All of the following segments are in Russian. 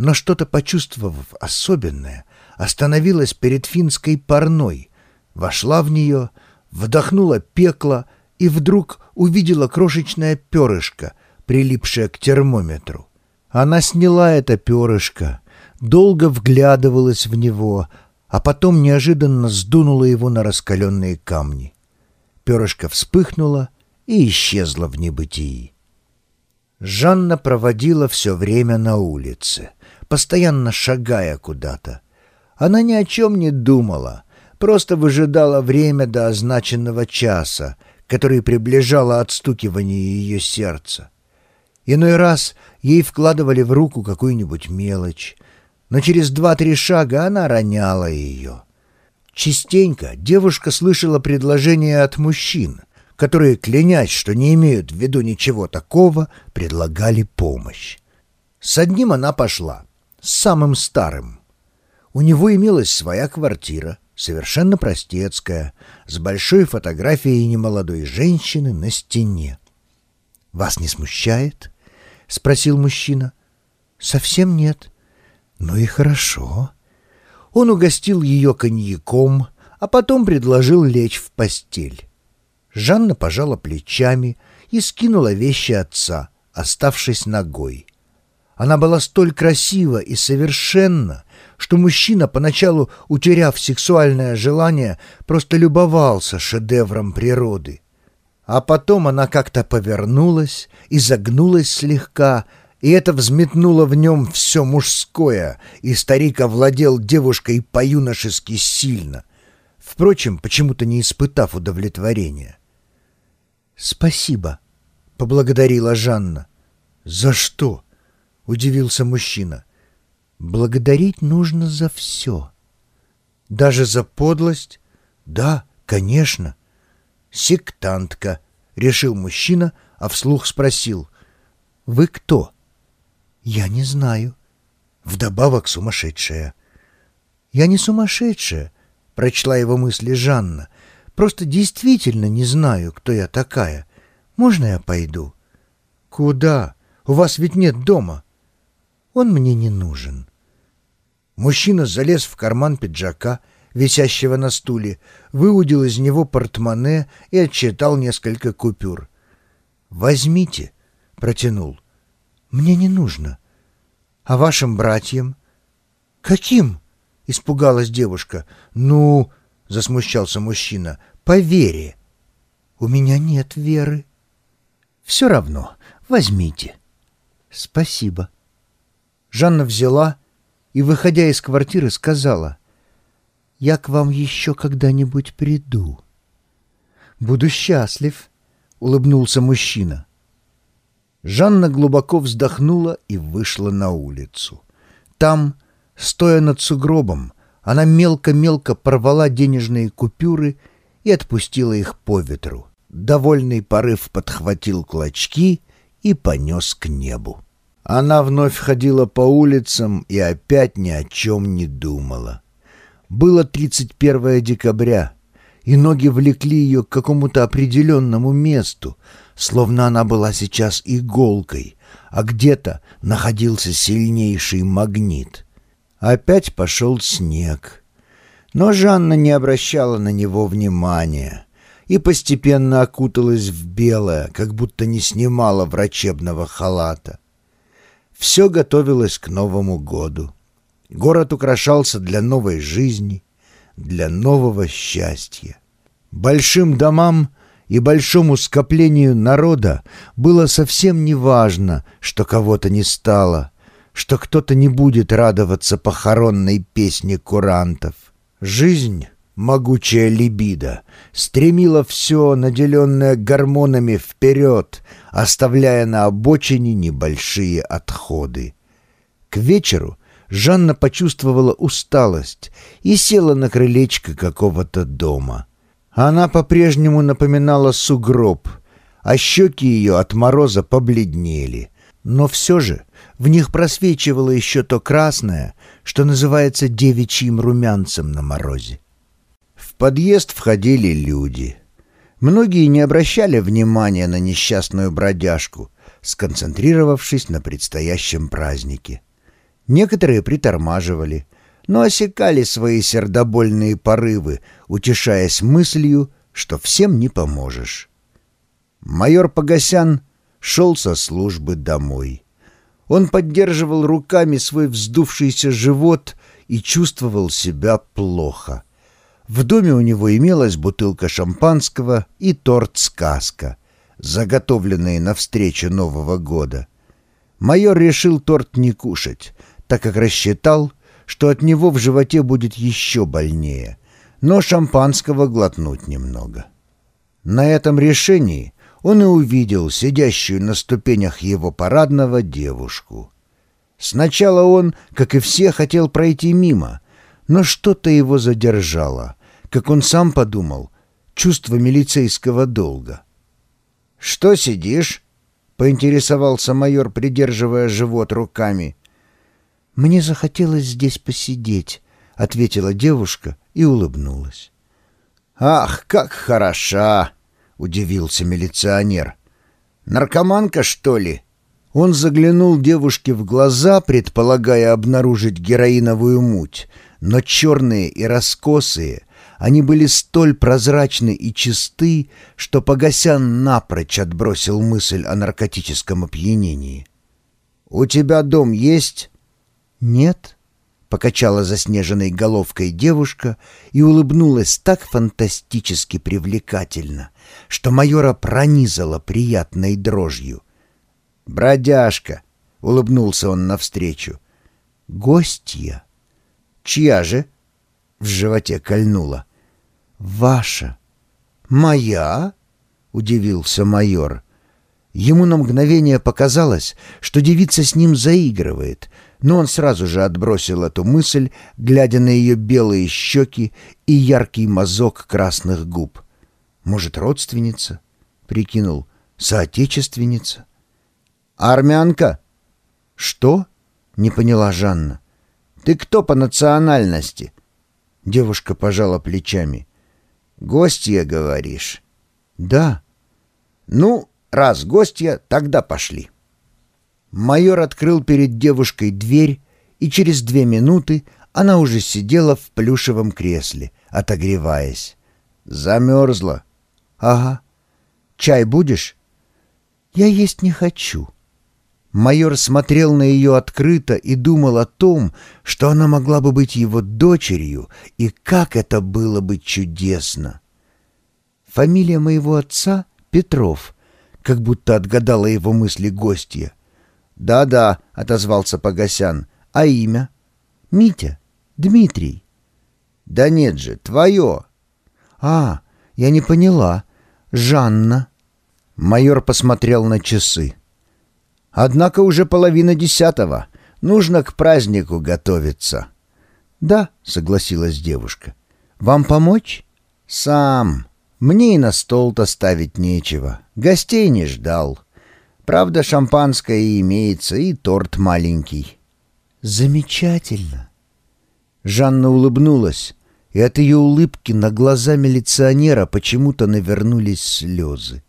но что-то почувствовав особенное, остановилась перед финской парной, вошла в нее, вдохнула пекло и вдруг увидела крошечное перышко, прилипшее к термометру. Она сняла это перышко, долго вглядывалась в него, а потом неожиданно сдунула его на раскаленные камни. Перышко вспыхнуло и исчезло в небытии. Жанна проводила все время на улице, постоянно шагая куда-то. Она ни о чем не думала, просто выжидала время до означенного часа, который приближало отстукивание ее сердца. Иной раз ей вкладывали в руку какую-нибудь мелочь, но через два-три шага она роняла ее. Частенько девушка слышала предложения от мужчин, которые, клянясь, что не имеют в виду ничего такого, предлагали помощь. С одним она пошла, самым старым. У него имелась своя квартира, совершенно простецкая, с большой фотографией немолодой женщины на стене. «Вас не смущает?» — спросил мужчина. «Совсем нет. Ну и хорошо». Он угостил ее коньяком, а потом предложил лечь в постель. Жанна пожала плечами и скинула вещи отца, оставшись ногой. Она была столь красива и совершенна, что мужчина, поначалу утеряв сексуальное желание, просто любовался шедевром природы. А потом она как-то повернулась, и загнулась слегка, и это взметнуло в нем все мужское, и старик овладел девушкой по-юношески сильно, впрочем, почему-то не испытав удовлетворения. «Спасибо», — поблагодарила Жанна. «За что?» — удивился мужчина. «Благодарить нужно за все». «Даже за подлость?» «Да, конечно». «Сектантка», — решил мужчина, а вслух спросил. «Вы кто?» «Я не знаю». Вдобавок сумасшедшая. «Я не сумасшедшая», — прочла его мысли Жанна. «Просто действительно не знаю, кто я такая. Можно я пойду?» «Куда? У вас ведь нет дома». «Он мне не нужен». Мужчина залез в карман пиджака, висящего на стуле, выудил из него портмоне и отчитал несколько купюр. «Возьмите», — протянул. «Мне не нужно». «А вашим братьям?» «Каким?» — испугалась девушка. «Ну...» — засмущался мужчина. «По вере». «У меня нет веры». «Все равно. Возьмите». «Спасибо». Жанна взяла и, выходя из квартиры, сказала. «Я к вам еще когда-нибудь приду». «Буду счастлив», — улыбнулся мужчина. Жанна глубоко вздохнула и вышла на улицу. Там, стоя над сугробом, она мелко-мелко порвала денежные купюры и отпустила их по ветру. Довольный порыв подхватил клочки и понес к небу. Она вновь ходила по улицам и опять ни о чем не думала. Было 31 декабря, и ноги влекли ее к какому-то определенному месту, словно она была сейчас иголкой, а где-то находился сильнейший магнит. Опять пошел снег. Но Жанна не обращала на него внимания и постепенно окуталась в белое, как будто не снимала врачебного халата. Все готовилось к Новому году. Город украшался для новой жизни, для нового счастья. Большим домам и большому скоплению народа было совсем не важно, что кого-то не стало, что кто-то не будет радоваться похоронной песне курантов. Жизнь, могучая либидо, стремила все, наделенное гормонами, вперед, оставляя на обочине небольшие отходы. К вечеру Жанна почувствовала усталость и села на крылечко какого-то дома. Она по-прежнему напоминала сугроб, а щеки ее от мороза побледнели. Но все же в них просвечивало еще то красное, что называется девичьим румянцем на морозе. Подъезд входили люди. Многие не обращали внимания на несчастную бродяжку, сконцентрировавшись на предстоящем празднике. Некоторые притормаживали, но осекали свои сердобольные порывы, утешаясь мыслью, что всем не поможешь. Майор Погосян шел со службы домой. Он поддерживал руками свой вздувшийся живот и чувствовал себя плохо. В доме у него имелась бутылка шампанского и торт-сказка, заготовленные на встречу Нового года. Майор решил торт не кушать, так как рассчитал, что от него в животе будет еще больнее, но шампанского глотнуть немного. На этом решении он и увидел сидящую на ступенях его парадного девушку. Сначала он, как и все, хотел пройти мимо, но что-то его задержало, как он сам подумал, чувство милицейского долга. «Что сидишь?» — поинтересовался майор, придерживая живот руками. «Мне захотелось здесь посидеть», — ответила девушка и улыбнулась. «Ах, как хороша!» — удивился милиционер. «Наркоманка, что ли?» Он заглянул девушке в глаза, предполагая обнаружить героиновую муть, но черные и раскосые, они были столь прозрачны и чисты, что Погосян напрочь отбросил мысль о наркотическом опьянении. «У тебя дом есть?» «Нет», — покачала заснеженной головкой девушка и улыбнулась так фантастически привлекательно, что майора пронизала приятной дрожью. «Бродяжка», — улыбнулся он навстречу. «Гостья». «Чья же?» — в животе кольнула. «Ваша». «Моя?» — удивился майор. Ему на мгновение показалось, что девица с ним заигрывает, но он сразу же отбросил эту мысль, глядя на ее белые щеки и яркий мазок красных губ. «Может, родственница?» — прикинул. «Соотечественница?» «Армянка?» «Что?» — не поняла Жанна. «Ты кто по национальности?» Девушка пожала плечами. «Гостья, говоришь?» «Да». «Ну, раз гостья, тогда пошли». Майор открыл перед девушкой дверь, и через две минуты она уже сидела в плюшевом кресле, отогреваясь. Замерзла. «Ага. Чай будешь?» «Я есть не хочу». Майор смотрел на ее открыто и думал о том, что она могла бы быть его дочерью, и как это было бы чудесно. Фамилия моего отца — Петров, как будто отгадала его мысли гостья. «Да-да», — отозвался Погосян, — «а имя?» «Митя, Дмитрий». «Да нет же, твое». «А, я не поняла. Жанна». Майор посмотрел на часы. Однако уже половина десятого. Нужно к празднику готовиться. «Да», — согласилась девушка. «Вам помочь?» «Сам. Мне и на стол-то ставить нечего. Гостей не ждал. Правда, шампанское имеется, и торт маленький». «Замечательно». Жанна улыбнулась, и от ее улыбки на глаза милиционера почему-то навернулись слезы.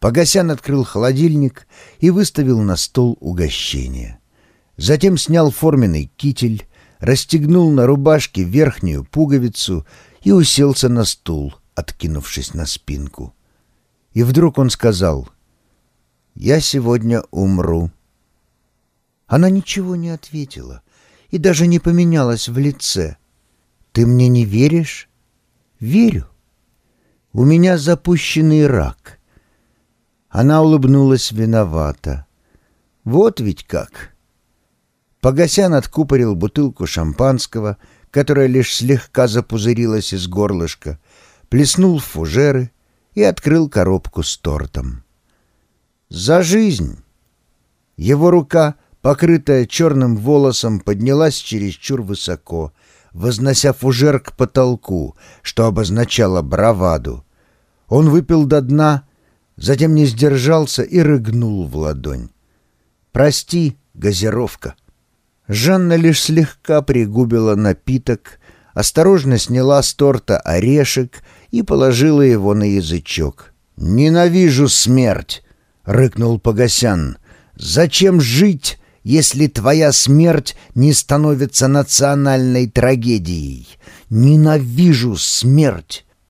Погосян открыл холодильник и выставил на стол угощение. Затем снял форменный китель, расстегнул на рубашке верхнюю пуговицу и уселся на стул, откинувшись на спинку. И вдруг он сказал, «Я сегодня умру». Она ничего не ответила и даже не поменялась в лице. «Ты мне не веришь?» «Верю. У меня запущенный рак». Она улыбнулась виновато. «Вот ведь как!» Погосян откупорил бутылку шампанского, которая лишь слегка запузырилась из горлышка, плеснул в фужеры и открыл коробку с тортом. «За жизнь!» Его рука, покрытая черным волосом, поднялась чересчур высоко, вознося фужер к потолку, что обозначало браваду. Он выпил до дна затем не сдержался и рыгнул в ладонь. «Прости, газировка». Жанна лишь слегка пригубила напиток, осторожно сняла с торта орешек и положила его на язычок. «Ненавижу смерть!» — рыкнул Погосян. «Зачем жить, если твоя смерть не становится национальной трагедией. Ненавижу смерть.